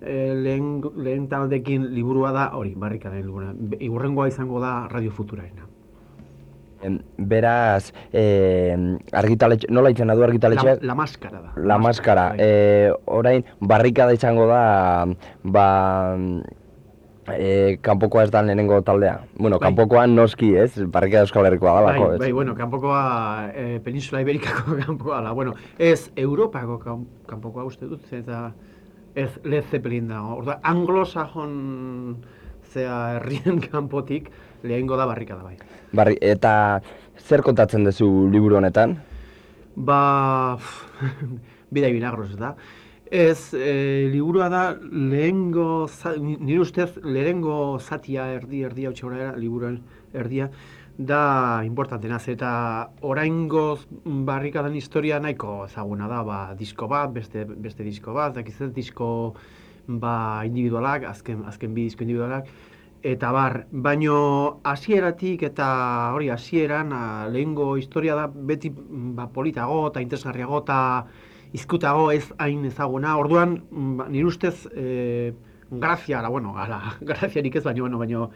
e, lehen, lehen taldekin liburua da hori, barrikaren liburua. Igurrengoa izango da Radio Futuraena. Beraz, eh, argitaletxe, nola izan du argitaletxe? La, la maskara da. La maskara. Eh, orain, barrikada izango da, ba, eh, kanpokoa ez da lehenengo taldea. Bueno, bai. kanpokoa noski ez, barrikada euskal herrikoa da bai, Bai, bueno, kanpokoa eh, Peninsula Iberikako kanpokoa da. Bueno, ez Europako kanpokoa uste dut, eta ez Led Zeppelin da. Orda, anglosajon zea herrien kanpotik lehengo da barrikada bai. Barri, eta zer kontatzen duzu liburu honetan? Ba, bidai binagros da. Ez, e, liburua da lehengo, nire ustez, lehengo zatia erdi, erdi hau txaura liburuen erdia, da importantena eta oraingo barrikadan historia nahiko ezaguna da, ba, disko bat, beste, beste disko bat, dakizet disko ba, individualak, azken, azken bi disko individualak, eta bar, baino hasieratik eta hori hasieran lehengo historia da beti ba, politago eta interesgarriago eta izkutago ez hain ezaguna. Orduan, ba, nire ustez, e, grazia, ara, bueno, ara, grazia ez baino, bueno, baino,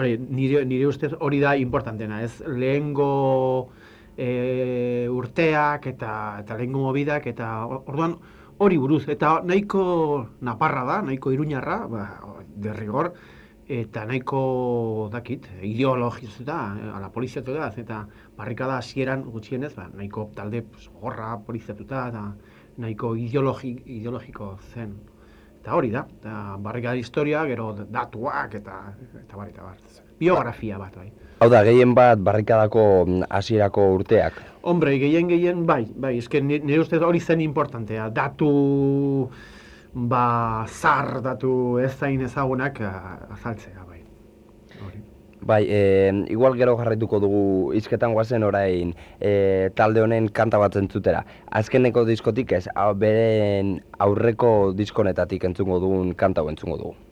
hori, nire, nire ustez hori da importantena, ez lehengo e, urteak eta, eta lehengo mobidak, eta orduan, hori buruz, eta nahiko naparra da, nahiko iruñarra, ba, derrigor, eta nahiko dakit, ideologiz da, ala poliziatu da, eta barrikada hasieran gutxienez, ba, nahiko talde pues, gorra poliziatuta, eta nahiko ideologi, ideologiko zen. Eta hori da, eta barrikada historia, gero datuak, eta eta bar, eta bar. Biografia bat, bai. Hau da, gehien bat barrikadako hasierako urteak? Hombre, gehien gehien, bai, bai, eske nire ustez hori zen importantea, datu ba, zar datu ez zain ezagunak azaltzea, bai. E, igual gero jarraituko dugu izketan guazen orain e, talde honen kanta bat entzutera. Azkeneko diskotik ez, beren aurreko diskonetatik entzungo dugun kanta entzungo dugu.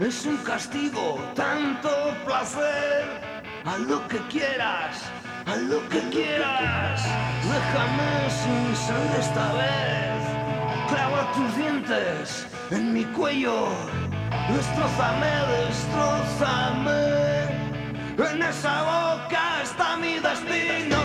Es un castigo, tanto placer. Haz lo que quieras, haz lo que quieras. Déjame sin sangre esta vez. Clava tus dientes en mi cuello. Destrozame, destrozame. En esa boca está mi destino,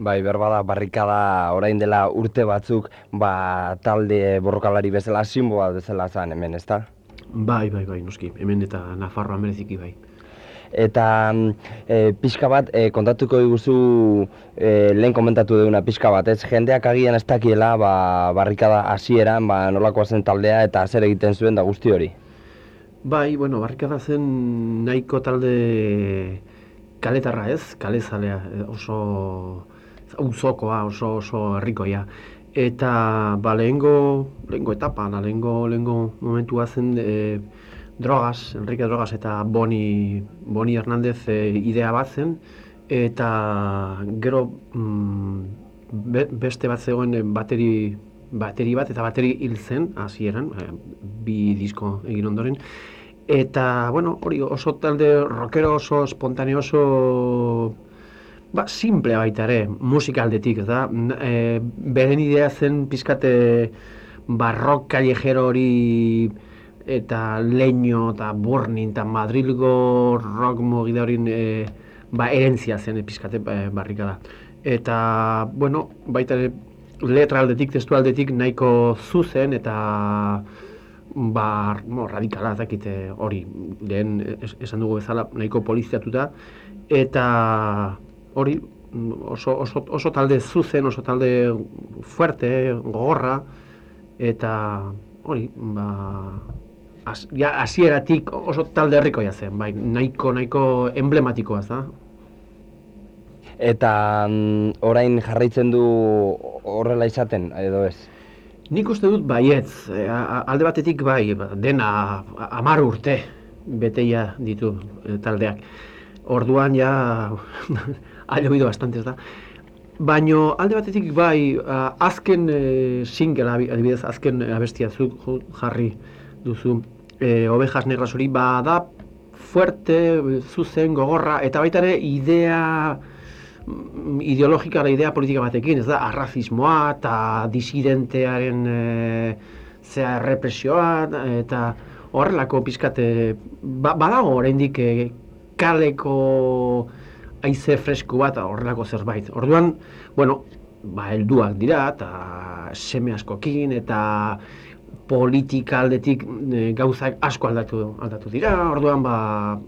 Bai, berbada barrikada orain dela urte batzuk, ba, talde borrokalari bezala, sinboa bezala zen hemen, ezta? Bai, bai, bai, noski, hemen eta Nafarroa mereziki bai. Eta e, pixka bat, e, kontatuko diguzu e, lehen komentatu duguna pixka bat, ez? Jendeak agian ez dakiela, ba, barrikada hasieran, ba, nolakoa zen taldea eta zer egiten zuen da guzti hori. Bai, bueno, barrikada zen nahiko talde kaletarra ez, kalezalea, e, oso auzokoa, oso oso herrikoia. Eta ba, lehengo, lehengo etapa, na, lehengo, lehengo momentua zen e, Drogas, Enrique Drogas eta Boni, Boni Hernandez e, idea bat zen, eta gero mm, be, beste bat zegoen eh, bateri, bateri bat, eta bateri hil zen, hasieran, bi disko egin ondoren, eta, bueno, hori oso talde rockero oso espontaneo oso ba, simple baita ere, musikaldetik, da, e, beren idea zen pizkate barrok kallejero hori eta leño eta burning eta madrilgo rock mugide hori e, ba, erentzia zen epizkate e, barrika da. Eta, bueno, baita letra aldetik, testu aldetik nahiko zuzen eta ba, no, radikala dakite hori, lehen esan dugu bezala nahiko poliziatuta eta hori oso, oso, oso talde zuzen, oso talde fuerte, gogorra eta hori, ba, as, ja, asieratik oso talde herrikoia zen, bai, nahiko, nahiko emblematikoa, da. Eta mm, orain jarraitzen du horrela izaten, edo ez? Nik uste dut baietz, e, alde batetik bai, ba, dena amar urte beteia ditu e, taldeak. Orduan ja, ha llovido bastante, da. Baino alde batetik bai, azken e, single, adibidez, azken abestia zu jarri duzu, e, ovejas negras hori bada fuerte, zuzen, gogorra, eta baita ere idea mm, ideologika da idea politika batekin, ez da, arrazismoa eta disidentearen e, zea represioa, eta horrelako pizkate, ba, badago oraindik e, kaleko aize fresku bat horrelako zerbait. Orduan, bueno, ba, helduak dira, eta seme askokin, eta politika aldetik e, gauzak asko aldatu aldatu dira. Orduan ba,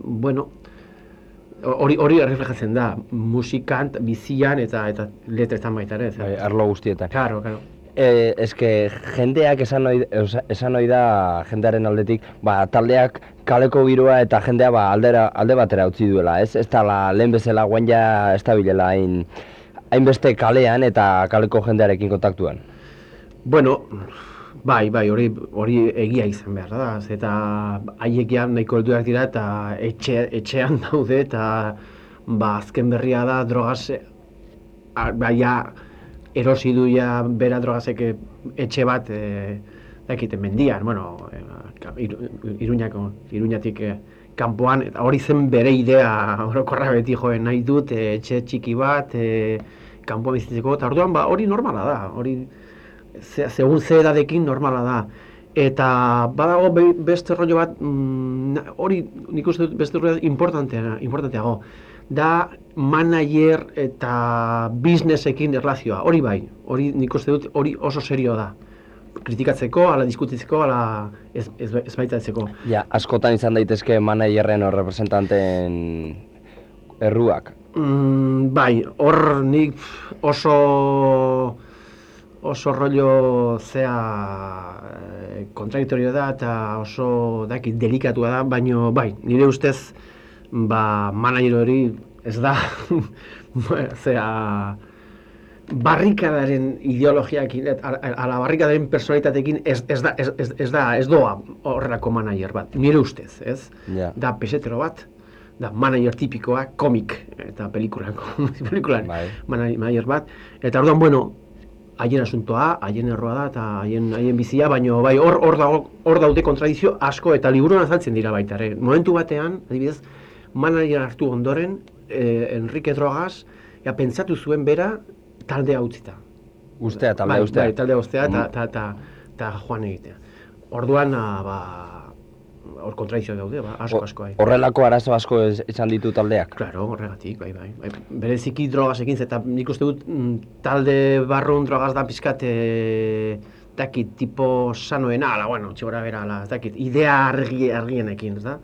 bueno, hori hori erreflejatzen da musikan, bizian eta eta letretan baita ere, bai, arlo guztietan. Claro, claro. Eh, eske jendeak esan ohi, esan ohi da jendearen aldetik, ba, taldeak kaleko giroa eta jendea ba, aldera, alde batera utzi duela, ez? Ez da la, lehen bezala guen ja estabilela hain hainbeste kalean eta kaleko jendearekin kontaktuan. Bueno, Bai, bai, hori hori egia izan behar da, eta haiek ja nahiko helduak dira eta etxe, etxean daude eta ba azken berria da drogas baia erosi du ja bera drogasek etxe bat e, dakite mendian, bueno, e, iruñako, iruñatik e, kanpoan, eta hori zen bere idea orokorra beti joen nahi dut, e, etxe txiki bat, e, kanpoan bizitzeko, eta orduan ba, hori normala da, hori ze, segun ze edadekin normala da. Eta badago beste rollo bat, mm, hori nik uste dut beste rollo importantea, importanteago. Da manager eta businessekin erlazioa, hori bai, hori nik uste dut hori oso serio da. Kritikatzeko, ala diskutitzeko, ala ez, ez, ez baita Ja, askotan izan daitezke managerren o representanten erruak. Mm, bai, hor nik oso oso rollo zea e, kontradiktorio da eta oso daki delikatua da, baino bai, nire ustez ba manager hori ez da zea barrikadaren ideologiakin ala barrikadaren personalitatekin ez, ez, da, ez, ez, da ez doa horrelako manager bat, nire ustez, ez? Da pesetero bat, da manager tipikoa, komik eta pelikulako, pelikulan bai. manager bat, eta orduan, bueno, haien asuntoa, haien erroa da eta haien haien bizia, baino bai hor hor dago hor daude kontradizio asko eta liburuan azaltzen dira baita ere. Momentu batean, adibidez, manager hartu ondoren, eh, Enrique Drogas, ja pentsatu zuen bera taldea utzita. Ustea talde bai, ustea. Bai, taldea ustea eta mm. ta, ta, ta, Juan egitea. Orduan ah, ba hor kontradizio daude, ba, asko, asko, bai. Horrelako arazo asko ez, izan ditu taldeak. Claro, horregatik, bai, bai. bai. Bereziki drogasekin, eta nik uste dut mm, talde barrun drogaz da pizkat, e, dakit, tipo sanoena, ala, bueno, txigora bera, ala, dakit, idea argi, argienekin, ez da?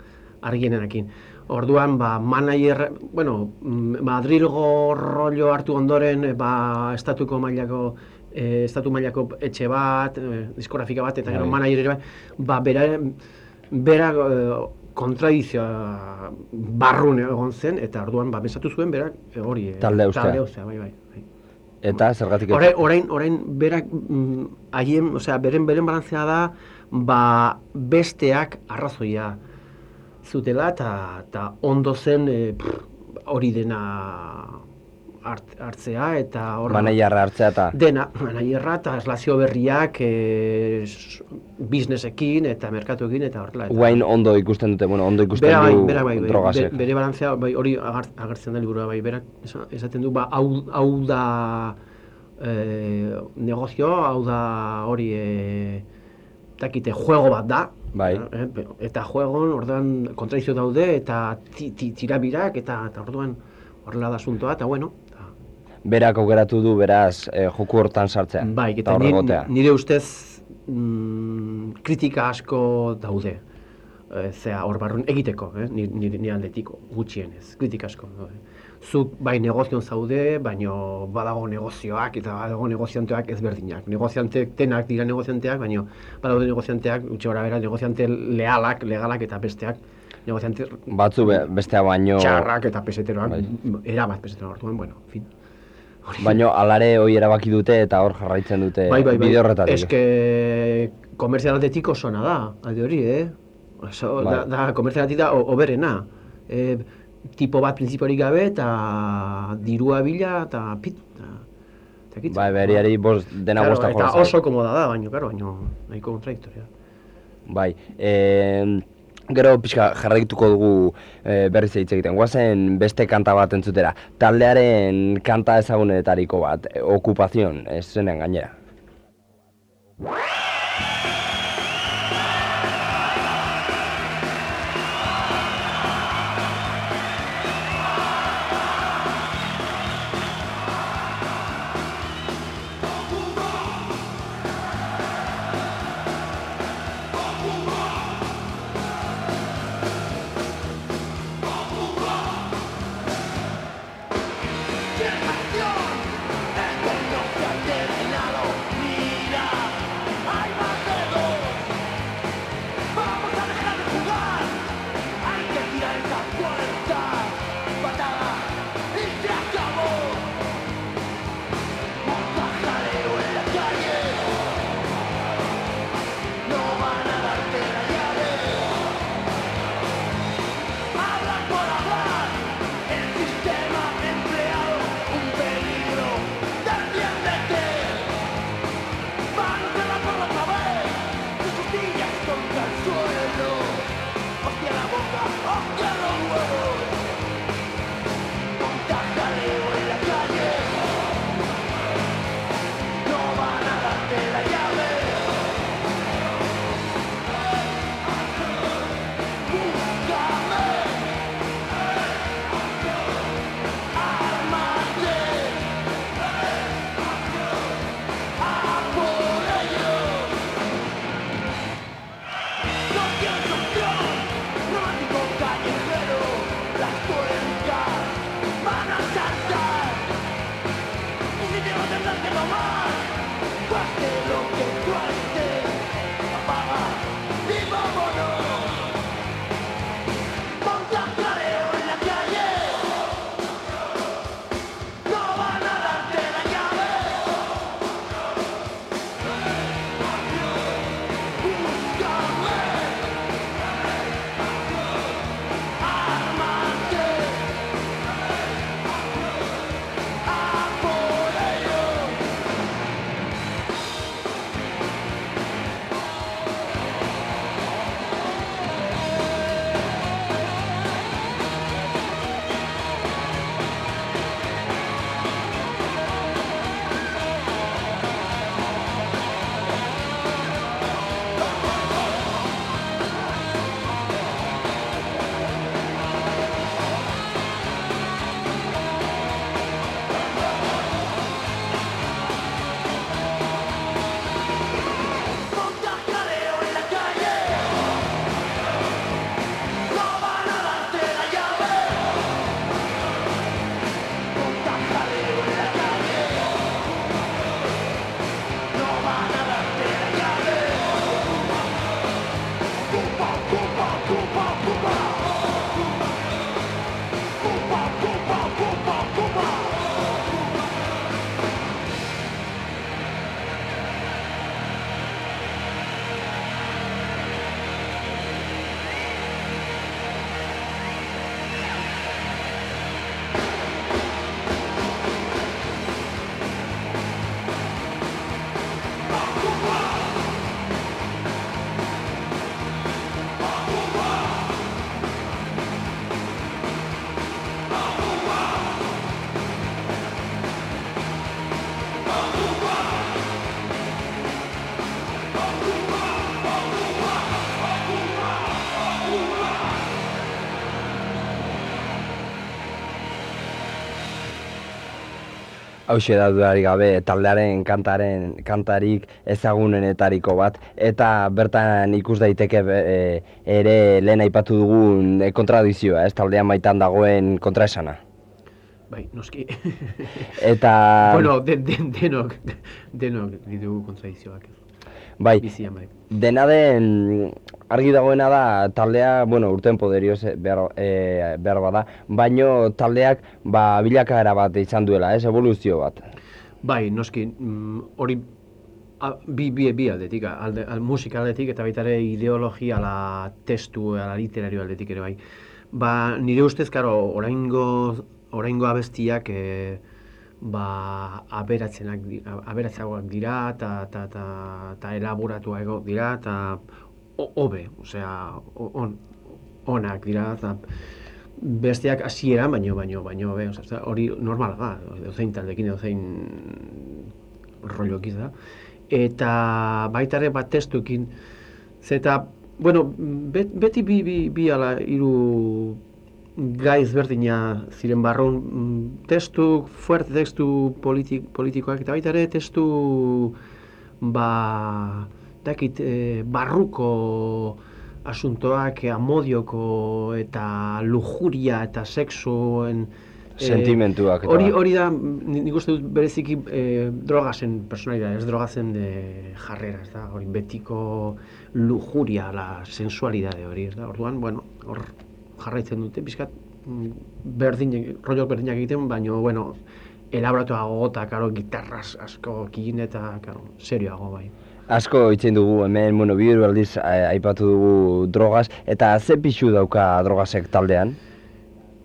Argienekin. Orduan, ba, manager, bueno, mm, Madrilgo rollo hartu ondoren, e, ba, estatuko mailako, e, estatu mailako etxe bat, e, diskografika bat, eta gero Bai. manager ere bai, ba, bera, bera e, kontradizioa barrun egon zen, eta orduan, ba, besatu zuen berak hori. Talde uztea. Talde bai, bai. bai. Eta zergatik Orain, orain, orain berak mm, haien, osea, beren beren balantzea da ba besteak arrazoia zutela eta eta ondo zen e, pff, hori dena hart, hartzea eta hor maneiarra hartzea eta dena manaierra eta eslazio berriak e, businessekin eta merkatuekin eta horrela. eta- guain ondo ikusten dute, bueno, ondo ikusten Bera bai, du bera bai, bai, drogasek. be- bere balantzea bai, hori agertzen da liburua bai, berak esa- esaten du ba hau, hau da e, negozio, hau da hori e, dakite juego bat da. Bai. Eh, eta juegon orduan kontradizio daude eta ti, ti, tirabirak eta, eta orduan horrela da asuntoa eta bueno, eta, Berak aukeratu du beraz eh, joku hortan sartzea. bai, eta eta nire, nire ustez mm, kritika asko daude. E, zea, hor barrun egiteko, eh? ni, ni, ni aldetiko, gutxienez, kritika asko daude. Zuk bai negozion zaude, baino badago negozioak eta badago negozianteak ezberdinak. Negozianteak denak dira negozianteak, baino badaude negozianteak, utxe gora bera, negoziante lealak, legalak eta besteak, negoziante Batzu be, bestea baino, txarrak eta peseteroak, Bai. erabat peseteroak orduan, bueno, en fin. Baino alare hoi erabaki dute eta hor jarraitzen dute bai, bai, bai. bide horretatik. Eske komertzialatetik oso ona da, alde hori, eh? Oso, Bai. da, da komertzialatik da o- oberena. E, tipo bat printzipiorik gabe eta dirua bila eta pit. Eta, kitz. Bai, beriari bost, dena Claro, bosta Eta oso komoda da, baino, claro, baino, nahiko kontradiktoria. Bai, e, gero pixka jarraituko dugu e, berriz hitz egiten. Guazen beste kanta bat entzutera. Taldearen kanta ezagunetariko bat, e, okupazion, ez zenen gainera. Hauxe da dudarik gabe taldearen kantaren kantarik ezagunenetariko bat eta bertan ikus daiteke e, ere lehen aipatu dugun e, kontradizioa, ez taldean baitan dagoen kontraesana. Bai, noski. Eta bueno, de, de, denok, denok ditugu kontradizioak. Bai, Bizian bai. dena den argi dagoena da taldea, bueno, urten poderioz eh, behar, e, behar bada, baino taldeak ba, bilakaera bat izan duela, ez, evoluzio bat. Bai, noski, mm, hori a, bi, bi, bi aldetik, alde, al, musika aldetik eta baita ere ideologia, ala testu, ala literario aldetik ere bai. Ba, nire ustez, karo, oraingo, oraingo abestiak e, ba, aberatzenak, aberatzagoak dira eta ta, ta, ta elaboratuago dira eta ho- hobe, osea, on, onak dira eta besteak hasieran baino baino baino be, osea, hori normala da, edozein taldekin edozein rollokiz da. Eta baita ere bat testuekin zeta bueno, bet, beti bi, bi, bi ala hiru gai ezberdina ziren barrun mm, testu, fuerte testu politik, politikoak eta baita ere testu ba dakit eh, barruko asuntoak eh, amodioko eta lujuria eta sexuen eh, Sentimentuak eta Hori hori da ni- nik uste dut bereziki eh, drogasen personalidad, ez drogazen de jarrera, ez da, hori betiko lujuria, la sensualidade hori, ez da. Orduan, bueno, hor jarraitzen dute pizkat mm, berdin rollo berdinak egiten, baino bueno, elaboratuago eta karo gitarras asko kin eta karo serioago bai. Asko itzen dugu hemen, bueno, bi hiru aldiz eh, aipatu dugu drogaz, eta ze pixu dauka drogasek taldean?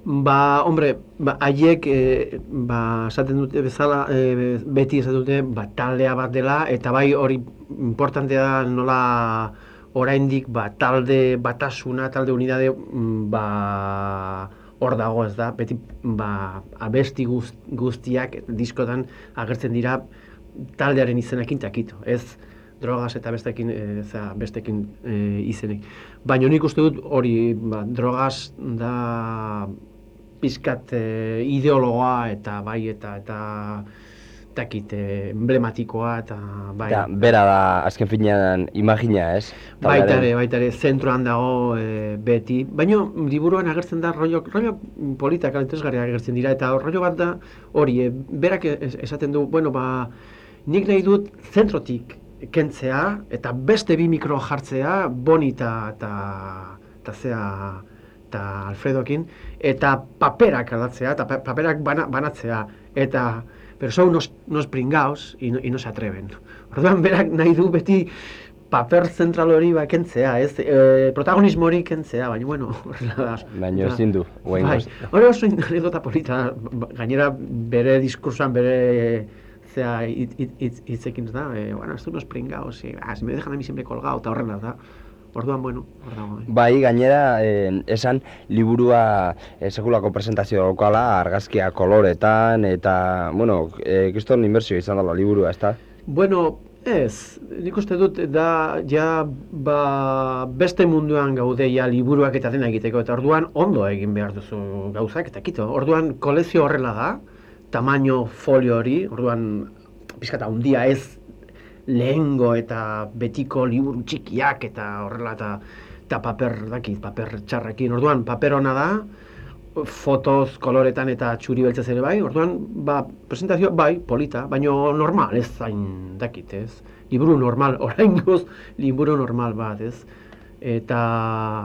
Ba, hombre, ba, haiek, e, ba, esaten dute bezala, e, beti esaten dute, ba, taldea bat dela, eta bai hori importantea da nola oraindik ba, talde batasuna, talde unidade, mm, ba, hor dago ez da, beti ba, abesti guz, guztiak diskotan agertzen dira taldearen izenekin takito, ez drogas eta bestekin, e, zera, bestekin e, izenek. Baina nik uste dut hori, ba, drogas da pizkat e, ideologoa eta bai eta eta takit e, emblematikoa eta bai. Eta bera da azken finean imagina, ez? Baita Taldearen. ere, baita ere, zentroan dago e, beti. Baina liburuan agertzen da rollo, rollo politak interesgarriak agertzen dira, eta rollo bat da hori, e, berak es- esaten du, bueno, ba, nik nahi dut zentrotik kentzea, eta beste bi mikro jartzea, Boni eta, eta, zea, eta Alfredokin, eta paperak aldatzea, eta pa- paperak bana, banatzea, eta pero son unos, unos pringaos y no, y no se atreven. Orduan berak nahi du beti paper zentral hori ba kentzea, ez? E, protagonismo kentzea, baina bueno, horrela da. Baina ezin du, guain Bai, hori oso anekdota polita, ba- gainera bere diskursoan bere zea hitz- hitz- hitz- hitzekin da, e, bueno, esto unos pringaos, y, ah, si me dejan a mí siempre colgado, eta horrela da. Orduan, bueno, hor dago. eh. Bai, gainera, eh, esan liburua eh, sekulako presentazio daukala, argazkia koloretan, eta, bueno, eh, kriston inbertsio izan dela liburua, ezta? Bueno, ez, nik uste dut da ja ba, beste munduan gaude ja liburuak eta dena egiteko eta orduan ondo egin behar duzu gauzak eta kito. Orduan kolezio horrela da, tamaino folio hori, orduan pizkata handia ez lehengo eta betiko liburu txikiak eta horrela eta eta paper dakit, paper txarrekin. Orduan paper ona da, fotoz, koloretan eta txuri beltzez ere bai, orduan, ba, presentazio bai, polita, baino normal, ez zain dakit, ez? Liburu normal, oraingoz liburu normal bat, ez? Eta,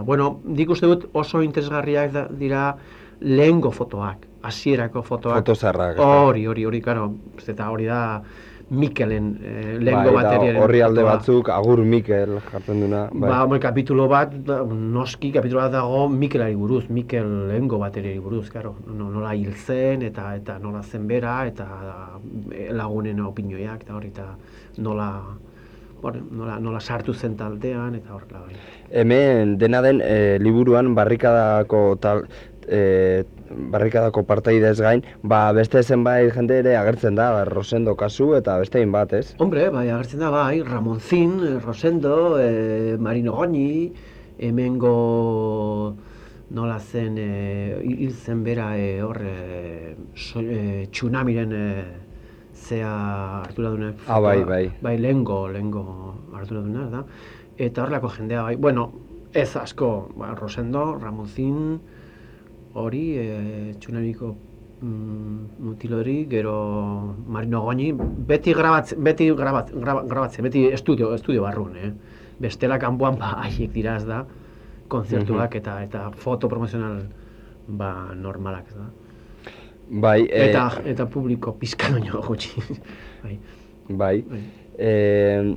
bueno, dik uste dut oso interesgarriak da, dira lehengo fotoak, hasierako fotoak. Fotozarrak. Hori, hori, hori, karo, eta hori da Mikelen eh, lehengo bai, bateriaren horri alde batzuk, agur Mikel jartzen duna. Bai. Ba, hombre, kapitulo bat, noski, kapitulo bat dago Mikelari buruz, Mikel lehengo bateriari buruz, karo. No, nola hil zen, eta eta nola zen bera, eta eh, lagunen opinioiak, eta hori, eta nola, bueno, nola, nola sartu zen taldean, eta horrela bai. Hemen dena den eh, liburuan barrikadako tal e, barrikadako partaidez gain, ba beste zenbait jende ere agertzen da, ba, Rosendo kasu eta beste bat, ez? Hombre, bai, agertzen da bai, Ramonzin, eh, Rosendo, eh, Marino Goñi, hemengo nola zen, eh, hil zen bera eh, hor, eh, so, eh, tsunamiren eh, zea arduraduna. Ah, bai, bai. Bai, lehengo, lehengo arduraduna, da. Eta horrelako jendea, bai, bueno, ez asko, ba, Rosendo, Ramonzin, hori, e, txunamiko mm, mutilori, gero Marino Goñi, beti grabatzen, beti grabat, graba, grabatzen, beti estudio, estudio barrun, eh? Bestela kanpoan ba, haiek dira ez da, konzertuak eta eta foto promozional ba, normalak, ez da. Bai, eh, Eta, eta publiko pizka baino gutxi. bai, bai. bai. Eh,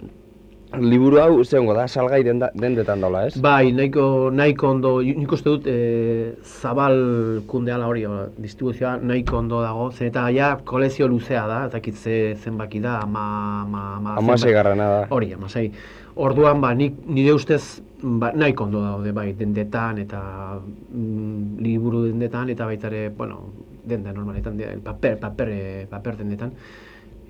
liburu hau zeongo da, salgai den, dendetan daula, ez? Bai, nahiko, nahiko ondo, nik uste dut e, zabal kundeala hori, distribuzioa nahiko ondo dago, zen eta ja kolezio luzea da, ez dakit ze zenbaki da, ama, ama, ama, zenbaki- garrana da. Hori, amasei. Orduan, ba, nik, nire ustez ba, nahiko ondo daude, bai, dendetan eta mm, liburu dendetan eta baita ere, bueno, denda normaletan, paper, paper, eh, paper dendetan.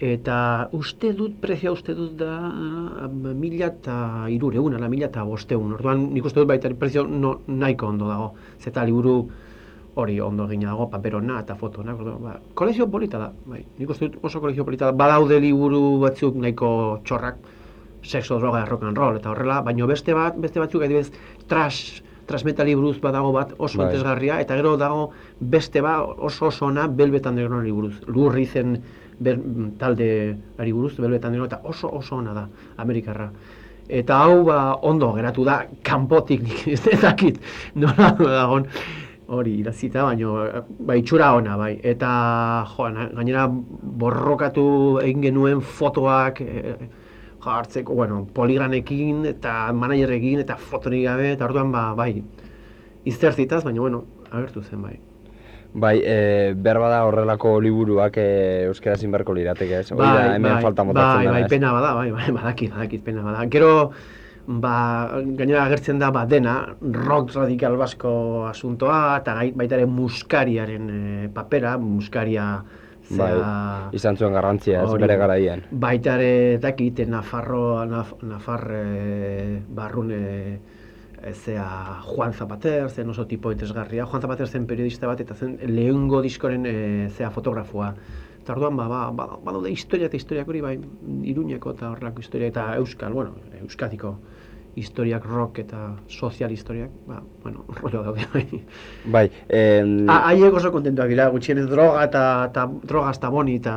Eta uste dut, prezioa uste dut da ah, mila eta irureun, ala mila eta bosteun. Orduan nik uste dut baita prezio no, nahiko ondo dago. Zeta liburu hori ondo egina dago, paperona eta fotona. Orduan, ba, kolezio polita da, bai. Nik uste dut oso kolezio polita da. Badaude liburu batzuk nahiko txorrak, sexo, droga, rock and roll, eta horrela, baino beste bat, beste batzuk adibidez, trash, trash metal buruz badago bat oso Bai. interesgarria, eta gero dago beste bat oso oso ona Velvet Underground buruz. Lurri zen ber, talde ari buruz, Velvet Underground, eta oso oso ona da, Amerikarra. Eta hau ba, ondo geratu da, kanpotik nik ez dakit, nola dagon hori irazita, baino ba, itxura ona bai. Eta jo, na- gainera borrokatu egin genuen fotoak, e, jartzeko, bueno, poligranekin eta managerrekin eta fotorik gabe, eta orduan ba, bai, izterzitaz, baina bueno, agertu zen bai. Bai, e, behar bada horrelako liburuak e, euskaraz inberko lirateke, ez? Hori da, hemen falta motatzen bai, dena, bai, pena bada, bai, bai, badakit, badakit, pena bada. Gero, ba, gainera agertzen da, ba, dena, rock radikal basko asuntoa, eta baita ere muskariaren eh, papera, muskaria, Bai, zera, izan zuen garrantzia, ez bere garaian. Baita ere dakit Nafarro, Naf, Nafar e, barrun e, e, zea Juan Zapater, zen oso tipo interesgarria. Juan Zapater zen periodista bat eta zen lehengo diskoren e, zea fotografoa. Eta orduan, ba, ba, ba, badaude historia eta historiak hori, bai, iruñeko eta horrelako historia eta euskal, bueno, euskadiko historiak rock eta sozial historiak, ba, bueno, rollo daude, bai. Bai, em, Ah, haiek oso kontentuak dira, gutxienez droga eta, eta droga eta boni eta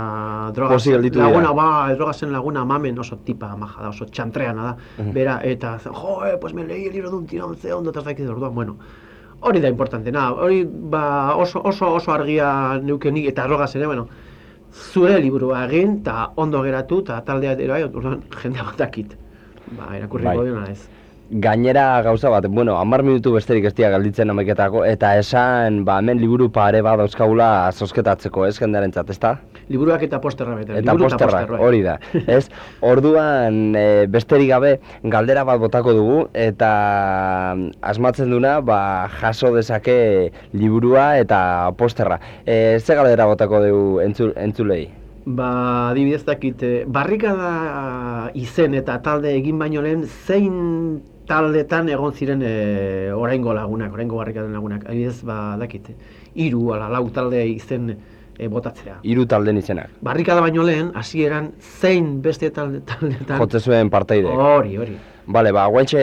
droga dira. laguna, ba, droga zen laguna mamen oso tipa maja da, oso txantreana da, Mhm. bera, eta jo, eh, pues me leí el libro de un tirón, ze ondo, eta dakit orduan, bueno, hori da importantena, hori ba, oso, oso, oso argia neukenik, eta drogaz ere, bueno, zure liburua egin, eta ondo geratu, eta taldea ere bai, orduan jendea bat dakit. Ba, erakurriko Bai. diona ez. Gainera gauza bat, bueno, hamar minutu besterik ez dira galditzen ameketako, eta esan, ba, hemen liburu pare bat dauzkagula zosketatzeko, ez, jendearentzat, ezta? Liburuak eta posterra bete. Eta liburu posterrak, poster, bai. hori da, ez? Orduan, e, besterik gabe, galdera bat botako dugu, eta mm, asmatzen duna, ba, jaso dezake liburua eta posterra. E, ze galdera botako dugu entzu, entzulei? Ba, adibidez dakit, eh, barrikada izen eta talde egin baino lehen, zein taldetan egon ziren e, oraingo lagunak, oraingo barrikaden lagunak. Adibidez, ba, dakit, hiru ala lau talde izen e, botatzea. Hiru talden izenak. Barrikada baino lehen, hasieran zein beste talde, taldetan... Jotze zuen parteidek. Hori, hori. Bale, ba, guaintxe,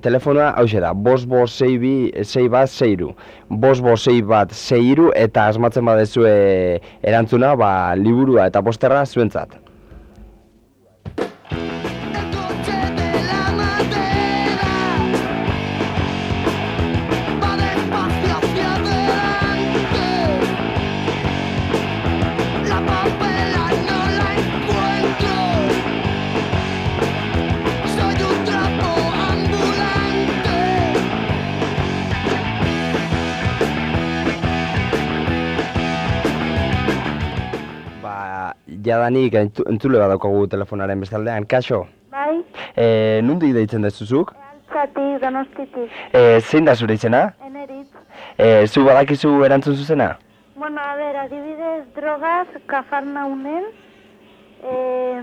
telefonoa hause da, bos bos sei bi, sei bat, sei iru. Bos bos sei bat, sei iru, eta asmatzen badezue erantzuna, ba, liburua eta posterra zuentzat. Jadanik entzu- entzule bat daukagu telefonaren bestaldean, kaixo? Bai, E, nundi deitzen dezuzuk? altzatik, donostitik, E, zein da zure izena? eneritz. E, zu badakizu erantzun zuzena? Bueno, a ver, adibidez, drogaz, kafarnaunen, eh,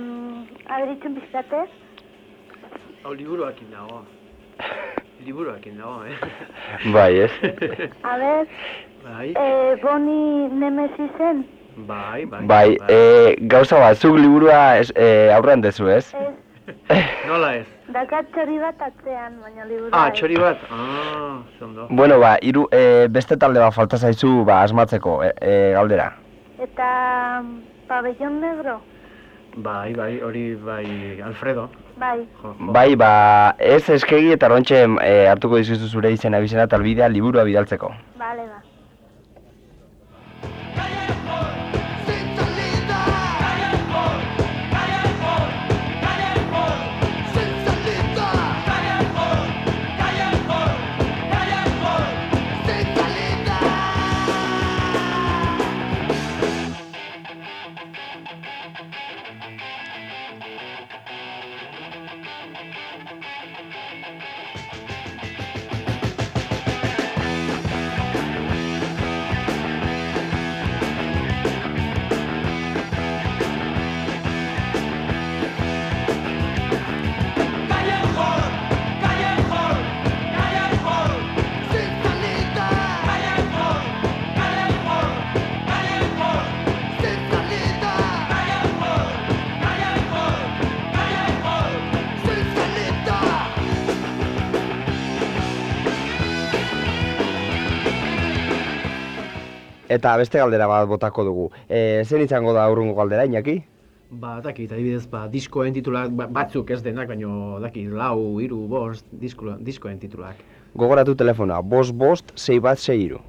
aberitzen pizkatez, Hau liburuakin dago. Liburuakin dago, eh? Bai, ez? a ver, bai. eh, boni nemesisen, Bai, bai. Bai, e, gauza bat, zuk liburua ez, e, aurrean dezu, ez? Ez, Nola ez? dakat txori bat atzean, baina liburu Ah, txori bat? Ah, zondo. Bueno, ba, hiru, e, beste talde bat falta zaizu, ba, asmatzeko, e, e, galdera. Eta pabellon negro, Bai, bai, hori bai, Alfredo. bai. Jo, jo. Bai, ba, ez eskegi eta rontxe e, hartuko dizuzu zure izena bizena eta albidea liburua bidaltzeko. Bale, ba. Eta beste galdera bat botako dugu. E, zen izango da aurrungo galdera, Iñaki? Ba, daki, eta adibidez, ba, diskoen titulak, ba, batzuk ez denak, baino, daki, lau, hiru, bost, disko, diskoen titulak. Gogoratu telefonoa, bost bost, sei bat, sei iru.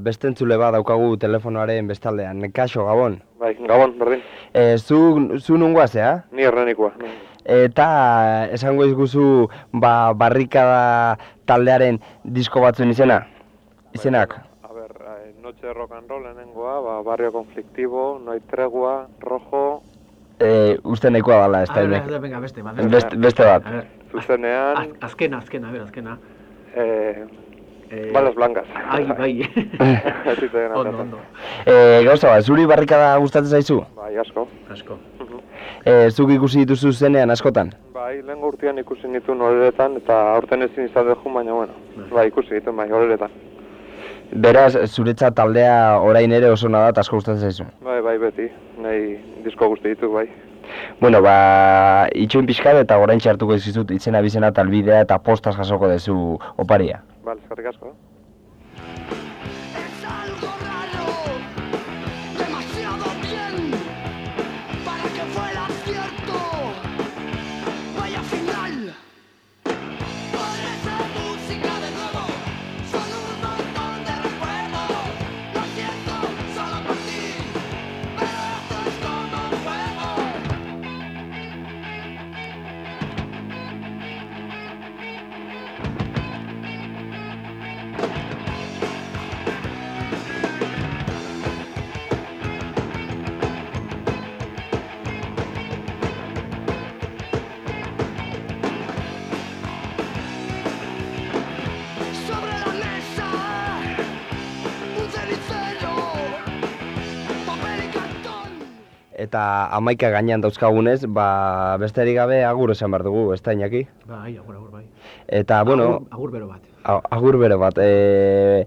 Beste entzule bat daukagu telefonoaren bestaldean. Kaixo, Gabon. Bai, gabon, berdin. E, zu, zu nungoa zea? Ni errenikoa. Eta esango izguzu ba, barrikada taldearen disko batzuen izena? Izenak? A ber, eh, Noche de Rock and Roll lehenengoa, ba, Barrio Conflictivo, No hay Tregua, Rojo, E, uste nahikoa dala, ez da beste, Beste, beste bat. Zuzenean, az, azkena, azkena, a ber, azkena. eh, Eh, Balas Blancas. Ai, bai. Ez zitzaidan ondo, ateratzen. ondo. E, gauza zuri barrikada gustatzen zaizu? Bai, asko. Asko. Mhm. E, zuk ikusi dituzu zenean askotan? Bai, lehen urtean ikusi nituen horretan, eta aurten ezin izan dugu, baina bueno. Bai, ikusi dituen bai, horretan. Beraz, zuretzat taldea orain ere oso da eta asko gustatzen zaizu. Bai, bai, beti. Nahi disko guzti ditu, bai. Bueno, ba, itxoin pixkat eta orain hartuko dizizut itzena bizena eta albidea eta postas jasoko dezu oparia. Bale, eskerrik. Eta amaika gainean dauzkagunez, ba, besterik gabe agur esan behar dugu, ez da Iñaki? Bai, agur, agur, bai. Eta, bueno, Agur, bero bat. agur bero bat, e,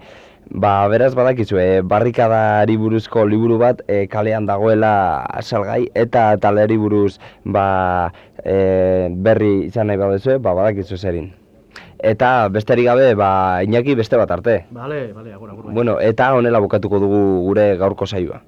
ba, beraz badakizu, e, barrikadari buruzko liburu bat e, kalean dagoela salgai, eta taldeari buruz, ba, e, berri izan nahi baduzu, ba, badakizu zerin. Eta besterik gabe, ba, Iñaki beste bat arte. Bale, bale, agur, agur, bai. Bueno, eta honela bukatuko dugu gure gaurko saioa.